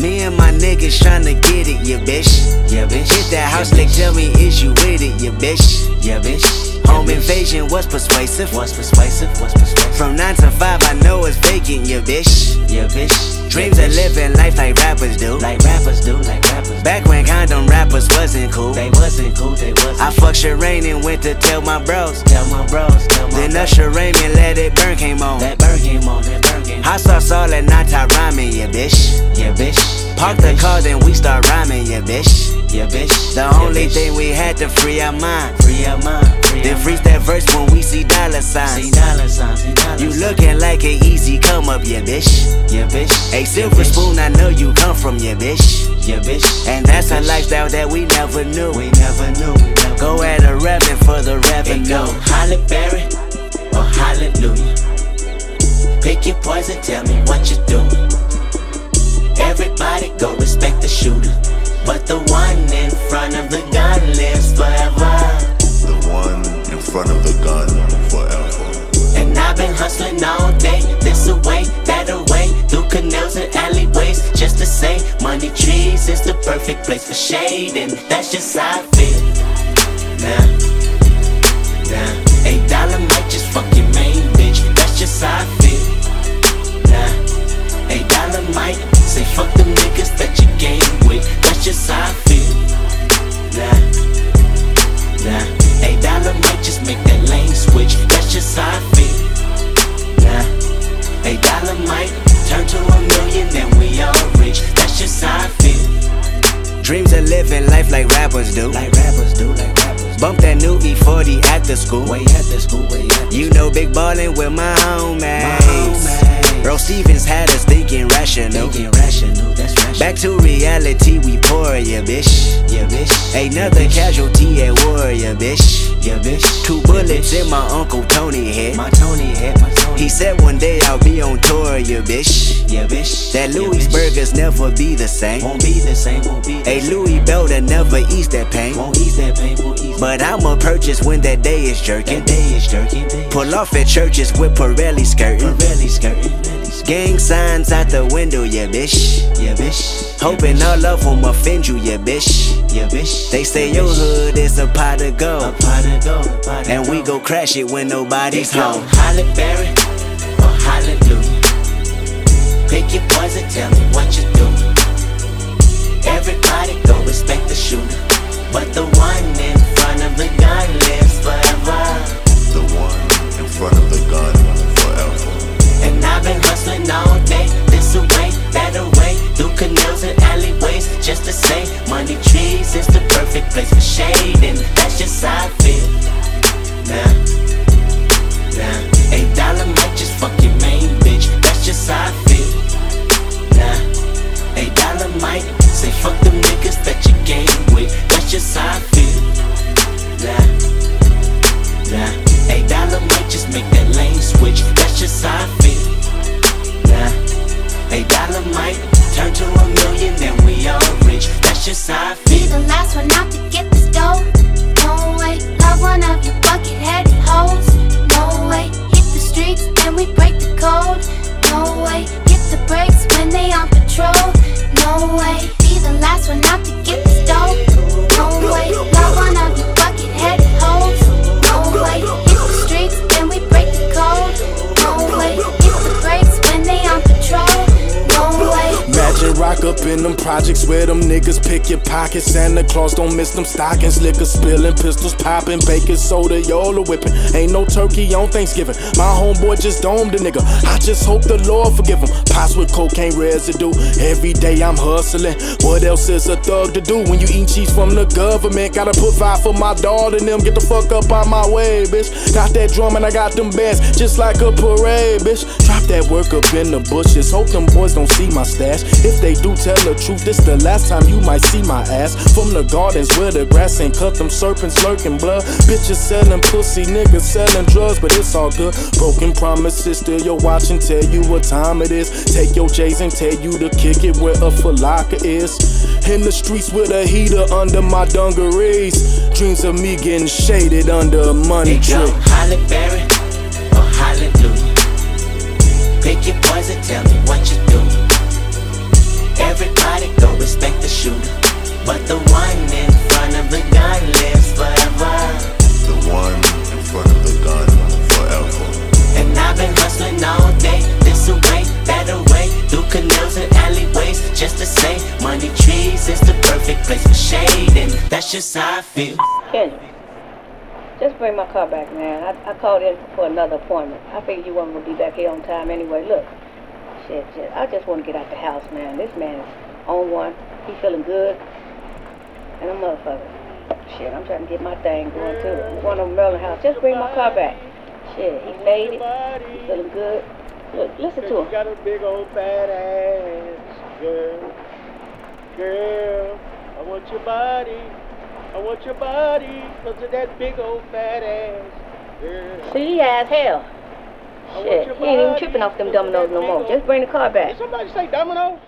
Me and my niggas tryna get it, yeah, bitch. Yeah, bitch. Hit that house, yeah, tell me, is you with it, yeah, bitch. Yeah, bitch. Home invasion was persuasive. Was persuasive, was persuasive. From 9 to 5, I know it's vacant, you bitch. Yeah, bitch. Dreams of living life like rappers do. Like wrappers do, like rappers. Back when condom rappers wasn't cool. They wasn't cool, they wasn't. I fucked Sherane and went to tell my bros. Tell my bros, tell my Then. Usher Raymond let it burn came on. That bird came on, that bird came on. Sauce all that not tie rhyming, yeah bitch. Yeah, bitch. Park yeah, the car, then we start rhyming, yeah bitch. Yeah, bitch. The yeah, only bitch. thing we had to free our mind. Free our mind. Free Then freeze that verse when we see dollar See signs. dollar signs, see dollar You looking like an easy come up, yeah bitch. Yeah, bitch. A yeah, silver bitch. spoon, I know you come from, yeah bitch. Yeah, bitch. And that's yeah, a lifestyle that we never knew. We never knew. We never Go at a revenue for the It revenue. go Halle Berry or Hallelujah. Pick your poison, tell me what you doing. Everybody go respect the shooter. But the one hustling all day, this away, that away, through canals and alleyways, just to say, money trees is the perfect place for shade, and that's just how I feel. Now, now, eight dollar might just fuck your main bitch, that's just how I feel. Nah, eight dollar might say fuck them niggas that you game with, that's just how I feel. Nah, nah, eight dollar might just make that lane switch, that's just how I feel. Dreams of living life like rappers do. Like rappers do, like rappers. Bump that new E-40 at the school. Way at the school, way at the You know big ballin' with my homies. homies. Earl Stevens had us thinking rational. Thinking rational, that's rational. Back to reality, we pour ya, bitch. yeah, bitch. Another yeah, bitch. casualty at war, ya, bitch. Yeah, bitch. Two Yeah, bullets bitch. in my Uncle Tony head. My Tony head, my. He said one day I'll be on tour, ya, bitch. yeah, bitch. That Yeah, Louis bitch. burgers never be the same. won't be the same, won't be the A same. Louis that never ease that pain. Won't ease that pain, won't ease But I'ma purchase when that day is jerking. that day is jerking. Day Pull off at churches with Pirelli skirting. Really skirting. Gang signs out the window, yeah, bitch. Yeah, bitch. Hoping all of them offend you, yeah, bitch. Yeah, bitch. They say yeah, your hood is a pot of A gold. pot of gold, pot of And we go crash it when nobody's go home. Halle Berry or Hallelujah. Pick your poison, tell me what you do. Rock up in them projects where them niggas pick your pockets. Santa Claus don't miss them stockings. Liquor spilling, pistols popping, baking soda, y'all whipping. Ain't no turkey on Thanksgiving. My homeboy just domed a nigga. I just hope the Lord forgive him. Pots with cocaine residue. Every day I'm hustling. What else is a thug to do when you eat cheese from the government? Gotta put five for my daughter and them. Get the fuck up out my way, bitch. Got that drum and I got them bands just like a parade, bitch. Drop that work up in the bushes. Hope them boys don't see my stash. If they do tell the truth, this the last time you might see my ass. From the gardens where the grass ain't cut, them serpents lurking blood. Bitches selling pussy, niggas selling drugs, but it's all good. Broken promises, still your watch and tell you what time it is. Take your J's and tell you to kick it where a Foot Locker is. In the streets with a heater under my dungarees. Dreams of me getting shaded under a money go tree. Halle Berry or Hallelujah. Pick your poison, tell me what you do. Place for shade, and that's just how I feel. Kendra, just bring my car back, man. I, I called in for another appointment. I figured you weren't gonna be back here on time anyway. Look, shit, shit. I just want to get out the house, man. This man is on one. He feeling good, and a motherfucker. Shit, I'm trying to get my thing going too. I'm going to Merlin house. Just bring my car back. Shit, he faded. He feeling good. Look, listen to You him. got a big old fat ass, girl. Girl, I want your body. I want your body because of that big old fat ass. Girl. See, he has hell. Shit, he ain't even tripping off them dominoes no more. Just bring the car back. Did somebody say dominoes?